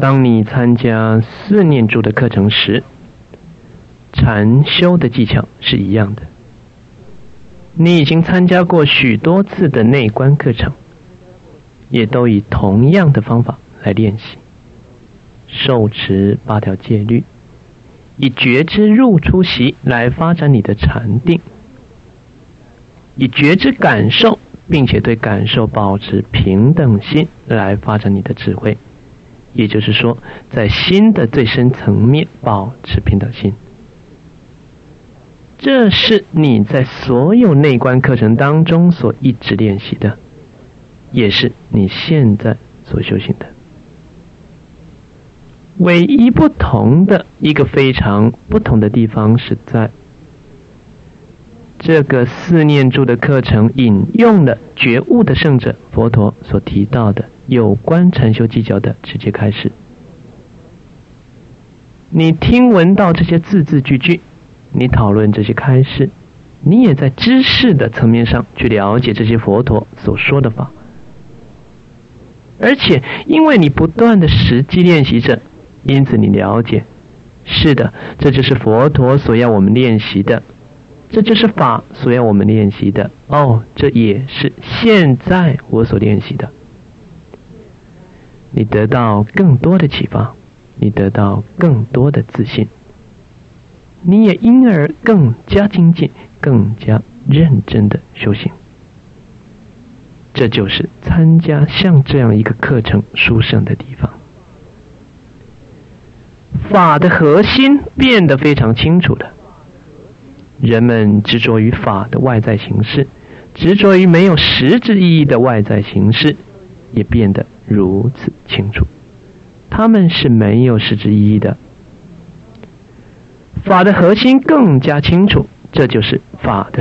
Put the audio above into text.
当你参加四念住的课程时，禅修的技巧是一样的。你已经参加过许多次的内观课程，也都以同样的方法来练习，受持八条戒律，以觉知入出席来发展你的禅定，以觉知感受，并且对感受保持平等心来发展你的智慧。也就是说，在心的最深层面保持平等心。这是你在所有内观课程当中所一直练习的，也是你现在所修行的。唯一不同的一个非常不同的地方是在这个四念住的课程引用了觉悟的圣者佛陀所提到的有关禅修技巧的直接开始。你听闻到这些字字句句。你讨论这些开示，你也在知识的层面上去了解这些佛陀所说的法，而且因为你不断的实际练习着，因此你了解，是的，这就是佛陀所要我们练习的，这就是法所要我们练习的。哦，这也是现在我所练习的。你得到更多的启发，你得到更多的自信。你也因而更加精进、更加认真的修行。这就是参加像这样一个课程殊胜的地方。法的核心变得非常清楚了。人们执着于法的外在形式，执着于没有实质意义的外在形式，也变得如此清楚。他们是没有实质意义的。法的核心更加清楚，这就是法的